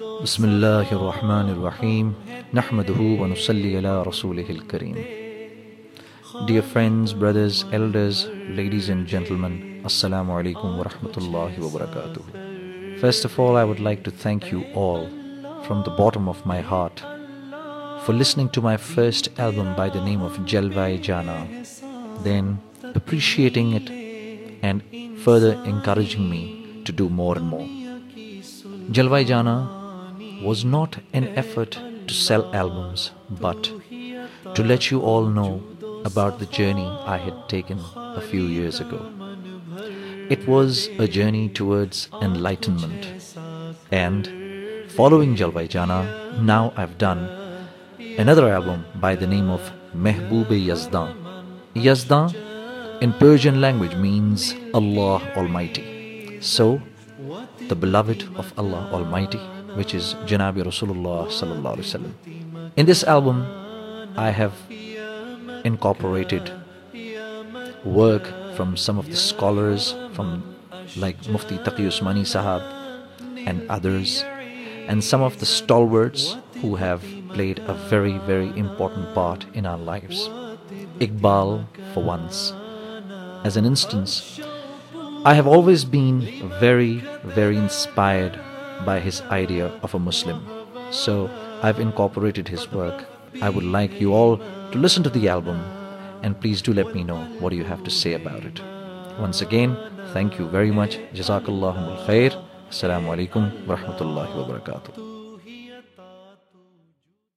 بسم اللہ الرحمن الرحیم نحمده و نصلی علی رسوله الكریم Dear friends, brothers, elders, ladies and gentlemen, Assalamu alaikum wa rahmatullahi wa First of all, I would like to thank you all from the bottom of my heart for listening to my first album by the name of Jalvai Jana, then appreciating it and further encouraging me to do more and more. Jalwaye جانا was not an effort to sell albums but to let you all know about the journey I had taken a few years ago it was a journey towards an enlightenment and following Jalwaye جانا now I done N other album by the name of Mehboob Yazdan Yazdaan in Persian language means Allah almighty so جناب رسول اللہ صلی اللہ علیہ وسلم in this album I have incorporated work from some of the scholars from like Mufti Taqi Usmani صاحب and others and some of the stalwarts who have played a very very important part in life Iqbal for once as an instance I have always been very very inspired by his idea of a Muslim so I have in his work I would like you all to listen to the album and please do let me know what you have to C about it once again thank you very much جزاک اللہ خیر السلام علیکم ورحمۃ اللہ وبرکاتہ